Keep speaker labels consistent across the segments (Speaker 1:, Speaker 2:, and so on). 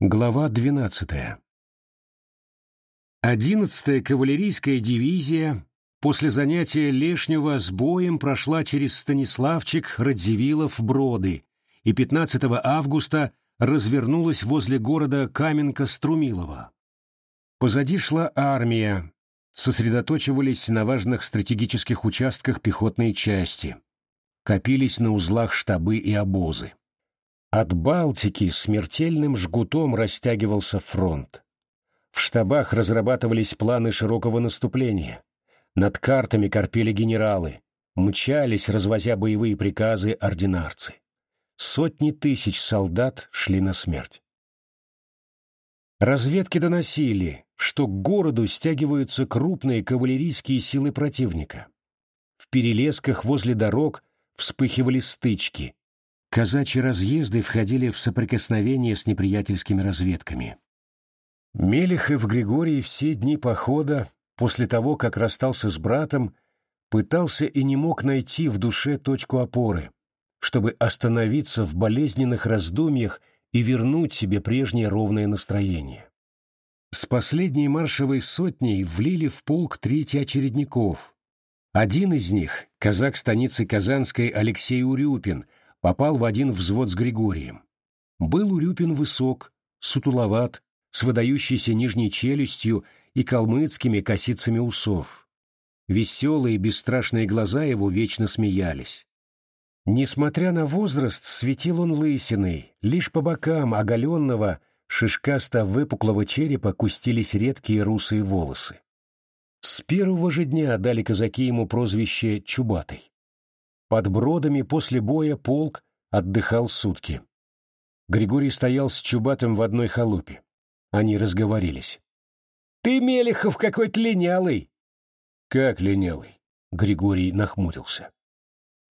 Speaker 1: Глава 12. Одиннадцатая кавалерийская дивизия после занятия Лешнего с боем прошла через Станиславчик, Радзивиллов, Броды и 15 августа развернулась возле города Каменка-Струмилова. Позади шла армия, сосредоточивались на важных стратегических участках пехотные части, копились на узлах штабы и обозы. От Балтики смертельным жгутом растягивался фронт. В штабах разрабатывались планы широкого наступления. Над картами корпели генералы, мчались, развозя боевые приказы, ординарцы. Сотни тысяч солдат шли на смерть. Разведки доносили, что к городу стягиваются крупные кавалерийские силы противника. В перелесках возле дорог вспыхивали стычки, казачьи разъезды входили в соприкосновение с неприятельскими разведками. Мелехов Григорий все дни похода, после того, как расстался с братом, пытался и не мог найти в душе точку опоры, чтобы остановиться в болезненных раздумьях и вернуть себе прежнее ровное настроение. С последней маршевой сотней влили в полк третий очередников. Один из них, казак станицы Казанской Алексей Урюпин, попал в один взвод с Григорием. Был Урюпин высок, сутуловат, с выдающейся нижней челюстью и калмыцкими косицами усов. Веселые бесстрашные глаза его вечно смеялись. Несмотря на возраст, светил он лысиной, лишь по бокам оголенного, шишкасто-выпуклого черепа кустились редкие русые волосы. С первого же дня дали казаки ему прозвище «Чубатый». Под бродами после боя полк отдыхал сутки. Григорий стоял с Чубатым в одной халупе. Они разговорились. «Ты, Мелехов, какой-то линялый!» «Как линялый?» — Григорий нахмурился.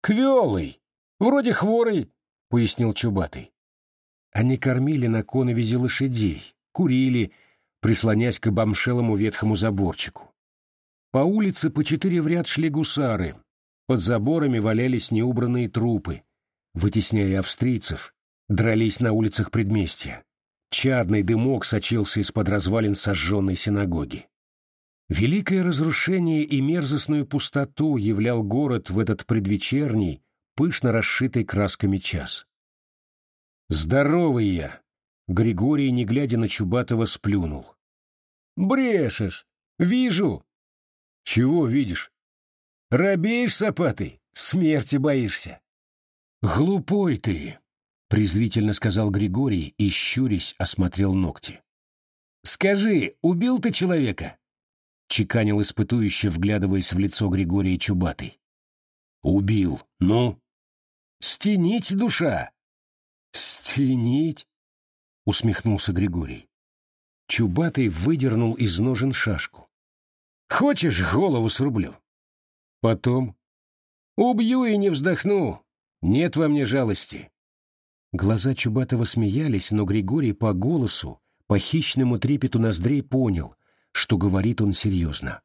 Speaker 1: «Квелый! Вроде хворый!» — пояснил Чубатый. Они кормили на коновизе лошадей, курили, прислонясь к обомшелому ветхому заборчику. По улице по четыре в ряд шли гусары, под заборами валялись неубранные трупы. Вытесняя австрийцев, дрались на улицах предместья. Чадный дымок сочился из-под развалин сожженной синагоги. Великое разрушение и мерзостную пустоту являл город в этот предвечерний, пышно расшитый красками час. «Здоровый я!» — Григорий, не глядя на Чубатова, сплюнул. «Брешешь! Вижу!» «Чего видишь?» Робеешь, сапатый, смерти боишься. Глупой ты, презрительно сказал Григорий и, щурясь, осмотрел ногти. Скажи, убил ты человека? Чеканил испытующе, вглядываясь в лицо Григория Чубатый. Убил. Ну? Стенить душа. Стенить? Усмехнулся Григорий. Чубатый выдернул из ножен шашку. Хочешь, голову срублю? Потом «Убью и не вздохну! Нет во мне жалости!» Глаза Чубатова смеялись, но Григорий по голосу, по хищному трепету ноздрей понял, что говорит он серьезно.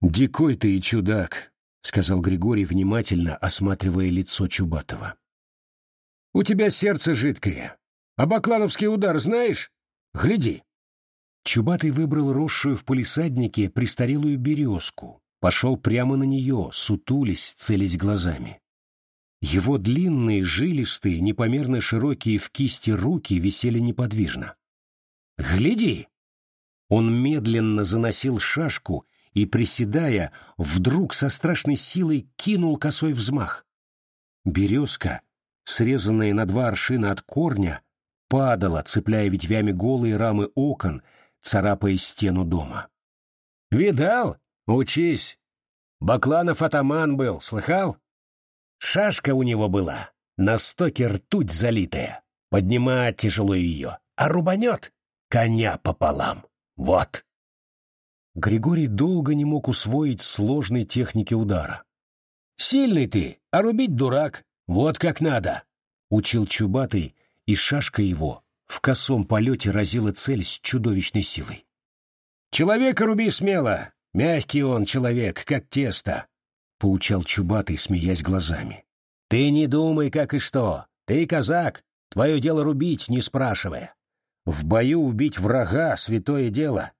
Speaker 1: «Дикой ты и чудак!» — сказал Григорий, внимательно осматривая лицо Чубатова. «У тебя сердце жидкое. А баклановский удар знаешь? Гляди!» Чубатый выбрал росшую в полисаднике престарелую березку, пошел прямо на нее, сутулись, целясь глазами. Его длинные, жилистые, непомерно широкие в кисти руки висели неподвижно. «Гляди!» Он медленно заносил шашку и, приседая, вдруг со страшной силой кинул косой взмах. Березка, срезанная на два аршина от корня, падала, цепляя ветвями голые рамы окон, царапая стену дома. «Видал?» Учись. Бакланов атаман был, слыхал? Шашка у него была, на стоке ртуть залитая. Поднимать тяжело ее, а рубанет коня пополам. Вот. Григорий долго не мог усвоить сложной техники удара. «Сильный ты, а рубить дурак. Вот как надо!» — учил Чубатый, и шашка его в косом полете разила цель с чудовищной силой. «Человека руби смело, Мягкий он человек, как тесто, — поучал Чубатый, смеясь глазами. Ты не думай, как и что. Ты казак, твое дело рубить, не спрашивая. В бою убить врага — святое дело.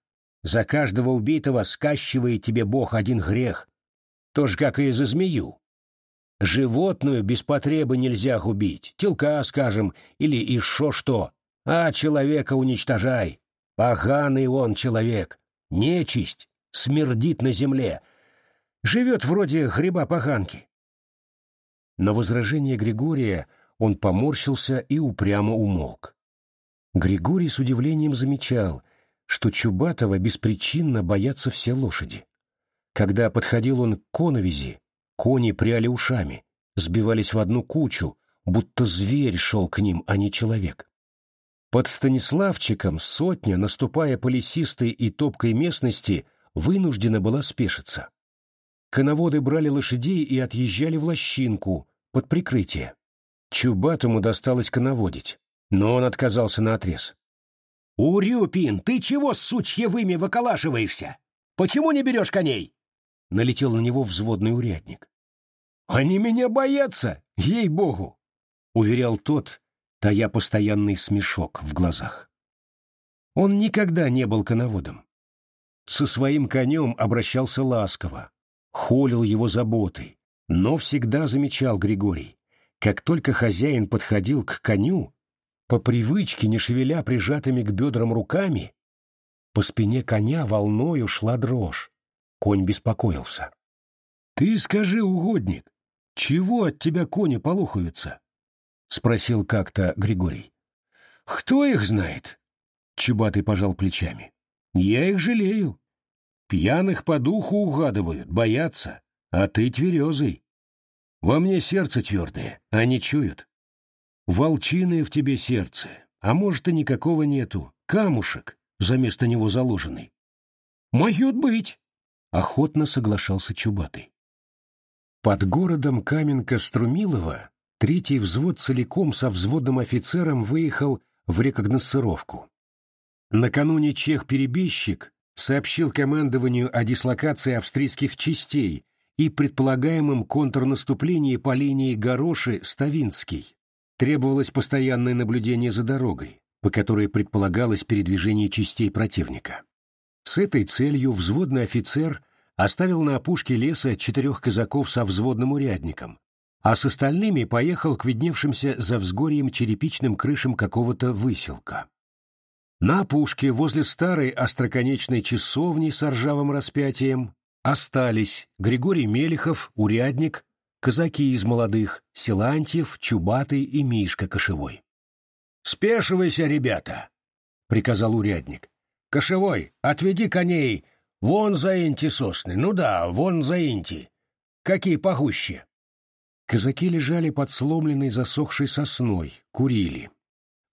Speaker 1: За каждого убитого скащивает тебе Бог один грех. То же, как и за змею. Животную без потребы нельзя убить, телка, скажем, или еще что, а человека уничтожай. Поганый он человек, нечисть, смердит на земле. Живет вроде гриба-поганки. На возражение Григория он поморщился и упрямо умолк. Григорий с удивлением замечал, что Чубатова беспричинно боятся все лошади. Когда подходил он к коновизи, кони пряли ушами, сбивались в одну кучу, будто зверь шел к ним, а не человек. Под Станиславчиком сотня, наступая по лесистой и топкой местности, вынуждена была спешиться. Коноводы брали лошадей и отъезжали в лощинку, под прикрытие. Чубатому досталось коноводить, но он отказался наотрез.
Speaker 2: «Урюпин, ты чего с сучьевыми выколашиваешься? Почему не берешь коней?»
Speaker 1: Налетел на него взводный урядник.
Speaker 2: «Они меня боятся, ей-богу!» — уверял тот, тая постоянный смешок в глазах.
Speaker 1: Он никогда не был коноводом. Со своим конем обращался ласково, холил его заботой, но всегда замечал Григорий, как только хозяин подходил к коню, по привычке, не шевеля прижатыми к бедрам руками, по спине коня волною шла дрожь. Конь беспокоился. — Ты скажи, угодник, чего от тебя кони полухаются? — спросил как-то Григорий. — Кто их знает? — Чубатый пожал плечами. — Я их жалею. Пьяных по духу угадывают, боятся, а ты тверезый. Во мне сердце твердое, они чуют. Волчиное в тебе сердце, а может и никакого нету, камушек, за место него заложенный.
Speaker 2: Могут быть, —
Speaker 1: охотно соглашался Чубатый. Под городом Каменка-Струмилова третий взвод целиком со взводным офицером выехал в рекогносцировку. Накануне чех-перебежчик сообщил командованию о дислокации австрийских частей и предполагаемом контрнаступлении по линии Гороши-Ставинский требовалось постоянное наблюдение за дорогой, по которой предполагалось передвижение частей противника. С этой целью взводный офицер оставил на опушке леса четырех казаков со взводным урядником, а с остальными поехал к видневшимся за взгорьем черепичным крышам какого-то выселка. На опушке возле старой остроконечной часовни с ржавым распятием остались Григорий Мелехов, урядник, казаки из молодых, Силантьев, Чубатый и Мишка Кошевой.
Speaker 2: «Спешивайся, ребята!» — приказал урядник. «Кошевой, отведи коней вон за инти сосны, ну да, вон за инти. Какие погуще!»
Speaker 1: Казаки лежали под сломленной засохшей сосной, курили.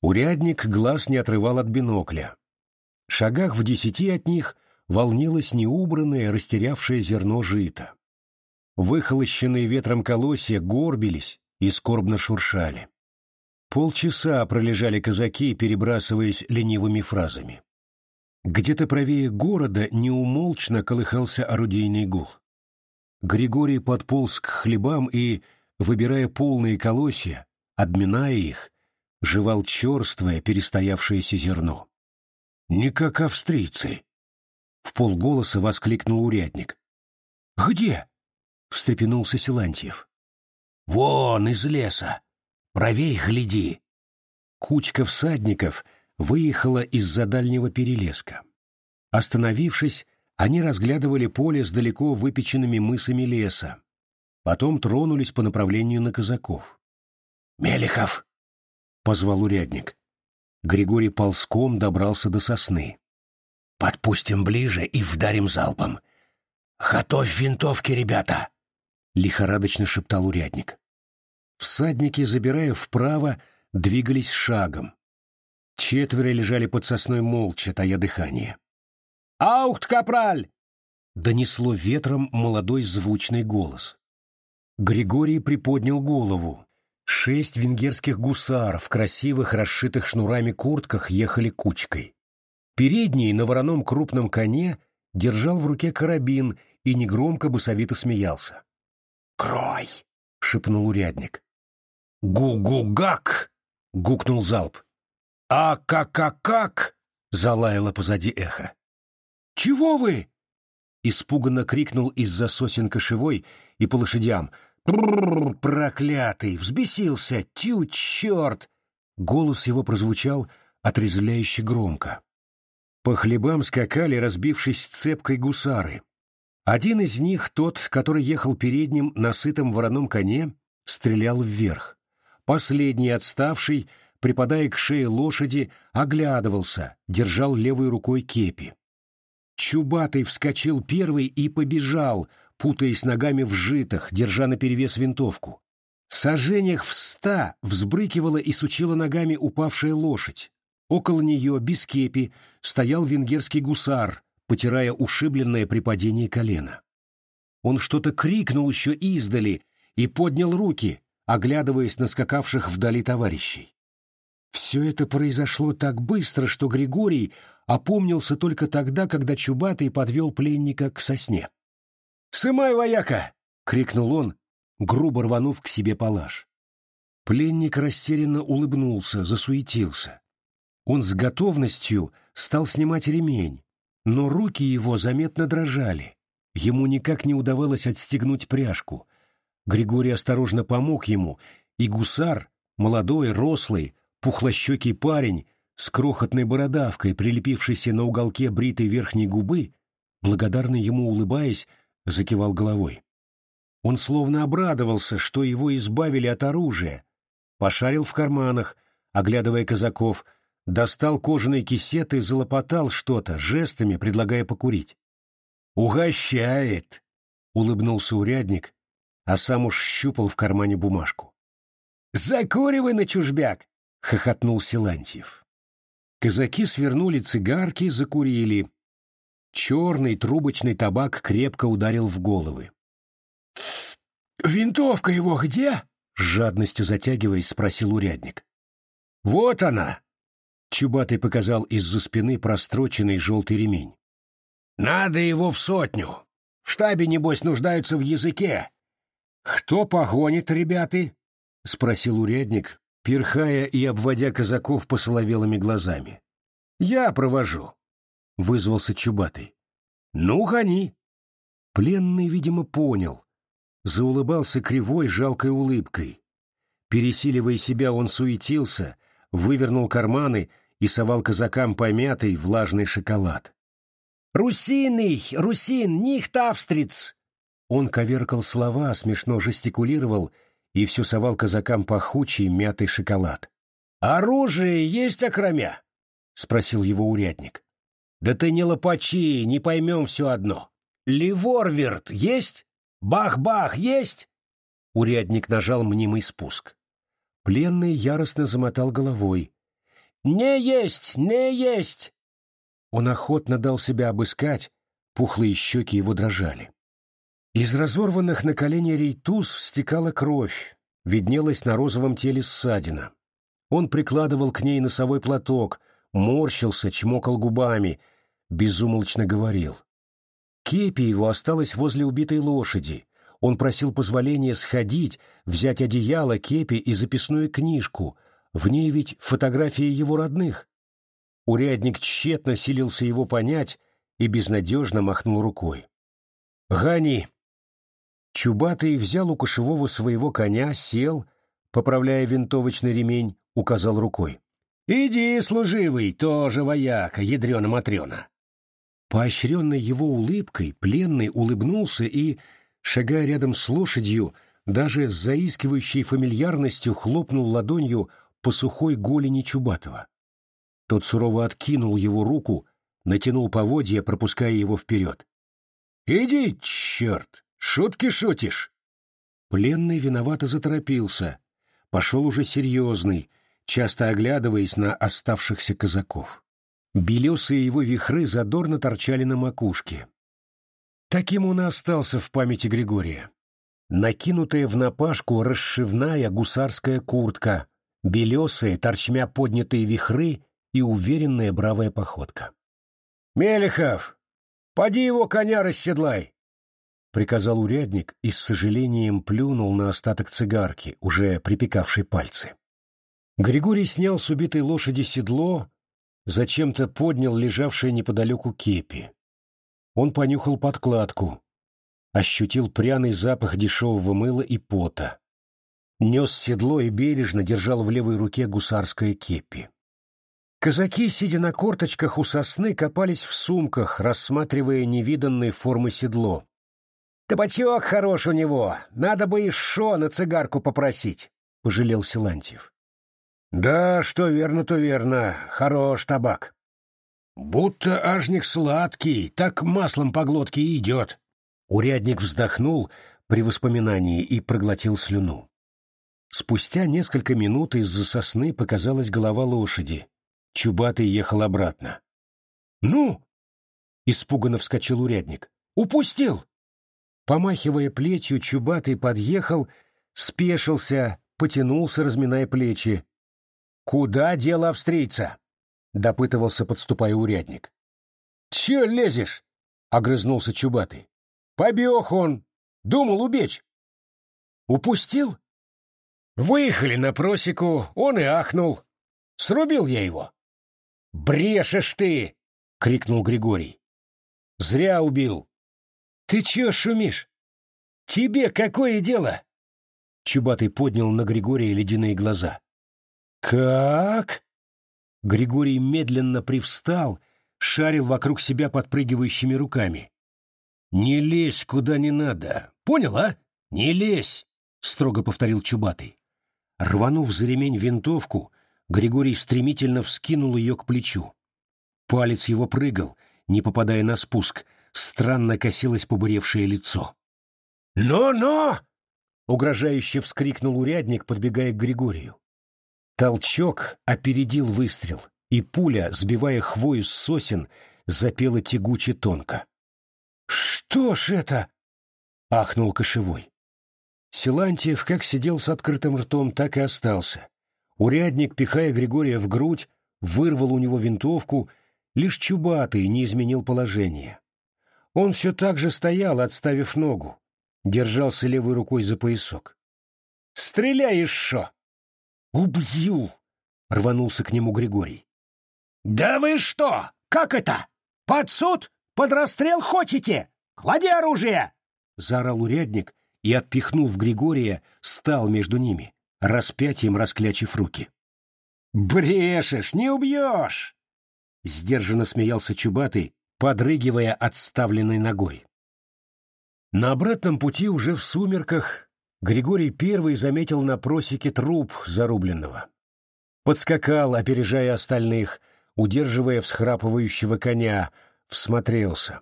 Speaker 1: Урядник глаз не отрывал от бинокля. Шагах в десяти от них волнилось неубранное, растерявшее зерно жито. Выхолощенные ветром колосья горбились и скорбно шуршали. Полчаса пролежали казаки, перебрасываясь ленивыми фразами. Где-то правее города неумолчно колыхался орудийный гул. Григорий подполз к хлебам и, выбирая полные колосья, обминая их, жевал черствое, перестоявшееся зерно. «Не как австрийцы!» — в полголоса воскликнул урядник. «Где?» встрепенулся Силантьев.
Speaker 2: «Вон из леса! Правей гляди!»
Speaker 1: Кучка всадников выехала из-за дальнего перелеска. Остановившись, они разглядывали поле с далеко выпеченными мысами леса. Потом тронулись по направлению на казаков.
Speaker 2: «Мелехов!» — позвал урядник.
Speaker 1: Григорий ползком добрался до сосны.
Speaker 2: «Подпустим ближе и вдарим залпом. Готовь винтовки, ребята!»
Speaker 1: — лихорадочно шептал урядник. Всадники, забирая вправо, двигались шагом. Четверо лежали под сосной молча, тая дыхание.
Speaker 2: «Аухт, капраль!»
Speaker 1: — донесло ветром молодой звучный голос. Григорий приподнял голову. Шесть венгерских гусар в красивых, расшитых шнурами куртках ехали кучкой. Передний на вороном крупном коне держал в руке карабин и негромко босовито смеялся.
Speaker 2: «Крой!»
Speaker 1: — шепнул урядник.
Speaker 2: «Гу-гу-гак!» — гукнул залп. А как-как-как? Залаяло позади эхо. Чего вы? Испуганно крикнул из-за сосен кошевой и по лошадям. Проклятый! Взбесился! Тю, черт! Голос его прозвучал отрезвляюще громко. По хлебам скакали, разбившись цепкой гусары. Один из них, тот, который ехал передним на сытом вороном коне, стрелял вверх. Последний, отставший, припадая к шее лошади, оглядывался, держал левой рукой кепи. Чубатый вскочил первый и побежал, путаясь ногами в житах, держа наперевес винтовку. Сожжениях в ста взбрыкивала и сучила ногами упавшая лошадь. Около нее, без кепи, стоял венгерский гусар, потирая ушибленное при падении колено. Он что-то крикнул еще издали и поднял руки, оглядываясь на скакавших вдали товарищей. Все это произошло так быстро, что Григорий опомнился только тогда, когда Чубатый подвел пленника к сосне. «Сымай, вояка!» — крикнул он, грубо рванув к себе палаш. Пленник растерянно улыбнулся, засуетился. Он с готовностью стал снимать ремень, но руки его заметно дрожали. Ему никак не удавалось отстегнуть пряжку. Григорий осторожно помог ему, и гусар, молодой, рослый, пухлощекий парень с крохотной бородавкой, прилепившейся на уголке бритой верхней губы, благодарно ему улыбаясь, закивал головой. Он словно обрадовался, что его избавили от оружия, пошарил в карманах, оглядывая казаков, достал кожаный кисет и залопотал что-то, жестами предлагая покурить. «Угощает!» — улыбнулся урядник, а сам уж щупал в кармане бумажку. «Закуривай на чужбяк!» — хохотнул Силантьев. Казаки свернули цигарки, закурили. Черный трубочный табак крепко ударил в головы. «Винтовка его где?» — с жадностью затягиваясь, спросил урядник. «Вот она!» Чубатый показал из-за спины простроченный желтый ремень. «Надо его в сотню. В штабе, небось, нуждаются в языке». «Кто погонит, ребята?» — спросил урядник, перхая и обводя казаков посоловелыми глазами. «Я провожу», — вызвался Чубатый. «Ну, гони». Пленный, видимо, понял. Заулыбался кривой, жалкой улыбкой. Пересиливая себя, он суетился, вывернул карманы и совал казакам помятый влажный шоколад. «Русиный! Русин! Нихт австриц!» Он коверкал слова, смешно жестикулировал и все совал казакам пахучий мятый шоколад. «Оружие есть окромя?» — спросил его урядник. «Да ты не лопачи, не поймем все одно. Ливорверт есть? Бах-бах есть?» Урядник нажал мнимый спуск. Пленный яростно замотал головой. «Не есть! Не есть!» Он охотно дал себя обыскать, пухлые щеки его дрожали. Из разорванных на колени рейтуз стекала кровь, виднелась на розовом теле ссадина. Он прикладывал к ней носовой платок, морщился, чмокал губами, безумолчно говорил. Кепи его осталась возле убитой лошади, он просил позволения сходить, взять одеяло, кепи и записную книжку. В ней ведь фотографии его родных. Урядник тщетно силился его понять и безнадежно махнул рукой. «Гони!» Чубатый взял у кошевого своего коня, сел, поправляя винтовочный ремень, указал рукой. «Иди, служивый, тоже вояка, ядрена-матрена!» Поощренный его улыбкой, пленный улыбнулся и, шагая рядом с лошадью, даже с заискивающей фамильярностью хлопнул ладонью по сухой голени Чубатова. Тот сурово откинул его руку, натянул поводья, пропуская его вперед. «Иди, черт! Шутки шутишь!» Пленный виновато заторопился. Пошел уже серьезный, часто оглядываясь на оставшихся казаков. Белесые его вихры задорно торчали на макушке. Таким он и остался в памяти Григория. Накинутая в напашку расшивная гусарская куртка, белесые, торчмя поднятые вихры и уверенная бравая походка. «Мелехов, поди его коня расседлай!» — приказал урядник и с сожалением плюнул на остаток цигарки, уже припекавшей пальцы.
Speaker 1: Григорий снял с убитой лошади седло, зачем-то поднял лежавшее неподалеку кепи. Он понюхал подкладку, ощутил пряный запах дешевого мыла и пота. Нес седло и бережно держал в левой руке гусарское кепи. Казаки, сидя на корточках у сосны, копались в сумках, рассматривая невиданные формы седло. «Табачок хорош у него, надо бы и шо на цигарку попросить», — пожалел Силантьев.
Speaker 2: «Да, что верно, то верно, хорош табак. Будто ажник сладкий, так маслом по глотке идет».
Speaker 1: Урядник вздохнул при воспоминании и проглотил слюну. Спустя несколько минут из-за сосны показалась голова лошади, Чубатый ехал обратно. «Ну!» — испуганно вскочил урядник. «Упустил!» Помахивая плетью, Чубатый подъехал, спешился, потянулся, разминая плечи. «Куда дело австрийца?» — допытывался, подступая урядник. «Че лезешь?» — огрызнулся Чубатый. «Побег он! Думал убечь!» «Упустил?» «Выехали на просеку, он и ахнул. Срубил я его. «Брешешь ты!» — крикнул Григорий. «Зря убил!» «Ты чё шумишь? Тебе какое дело?» Чубатый поднял на Григория ледяные глаза. «Как?» Григорий медленно привстал, шарил вокруг себя подпрыгивающими руками. «Не лезь куда не надо. Понял, а? Не лезь!» — строго повторил Чубатый. Рванув за ремень винтовку, Григорий стремительно вскинул ее к плечу. Палец его прыгал, не попадая на спуск, странно косилось побуревшее лицо. «Но-но!» — угрожающе вскрикнул урядник, подбегая к Григорию. Толчок опередил выстрел, и пуля, сбивая хвою с сосен, запела тягуче тонко. «Что ж это?» — ахнул кошевой. Силантьев как сидел с открытым ртом, так и остался. Урядник, пихая Григория в грудь, вырвал у него винтовку, лишь чубатый не изменил положение. Он все так же стоял, отставив ногу, держался левой рукой за поясок. «Стреляй еще!» «Убью!» — рванулся к нему Григорий.
Speaker 2: «Да вы что? Как это? Под суд? Под расстрел хочете? Клади оружие!»
Speaker 1: — заорал урядник и, отпихнув Григория, стал между ними распятием расклячив руки. «Брешешь, не убьешь!» — сдержанно смеялся Чубатый, подрыгивая отставленной ногой. На обратном пути уже в сумерках Григорий первый заметил на просеке труп зарубленного. Подскакал, опережая остальных, удерживая всхрапывающего коня, всмотрелся.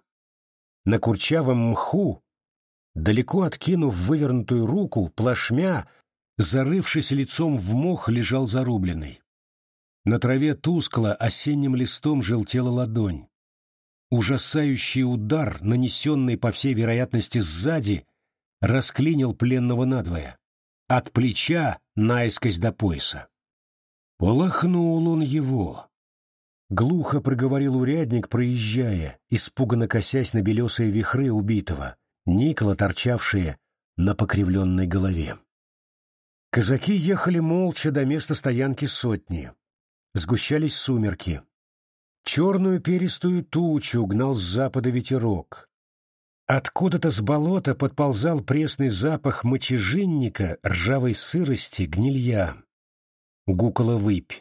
Speaker 1: На курчавом мху, далеко откинув вывернутую руку, плашмя Зарывшись лицом в мох, лежал зарубленный. На траве тускло осенним листом желтела ладонь. Ужасающий удар, нанесенный, по всей вероятности, сзади, расклинил пленного надвое. От плеча наискось до пояса. Полохнул он его. Глухо проговорил урядник, проезжая, испуганно косясь на белесые вихры убитого, никла, торчавшие на покривленной голове. Казаки ехали молча до места стоянки сотни. Сгущались сумерки. Черную перистую тучу гнал с запада ветерок. Откуда-то с болота подползал пресный запах мочежинника, ржавой сырости, гнилья. Гукала выпь.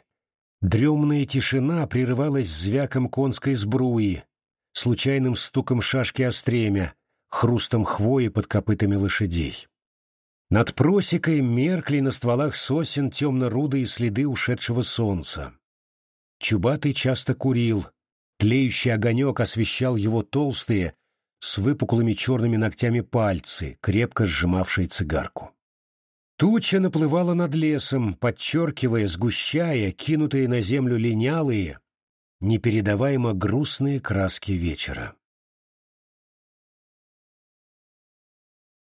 Speaker 1: Дремная тишина прерывалась звяком конской сбруи, случайным стуком шашки остремя, хрустом хвои под копытами лошадей. Над просекой меркли на стволах сосен темно-рудые следы ушедшего солнца. Чубатый часто курил. Тлеющий огонек освещал его толстые, с выпуклыми черными ногтями пальцы, крепко сжимавшие цигарку. Туча наплывала над лесом, подчеркивая, сгущая, кинутые на землю линялые, непередаваемо грустные краски вечера.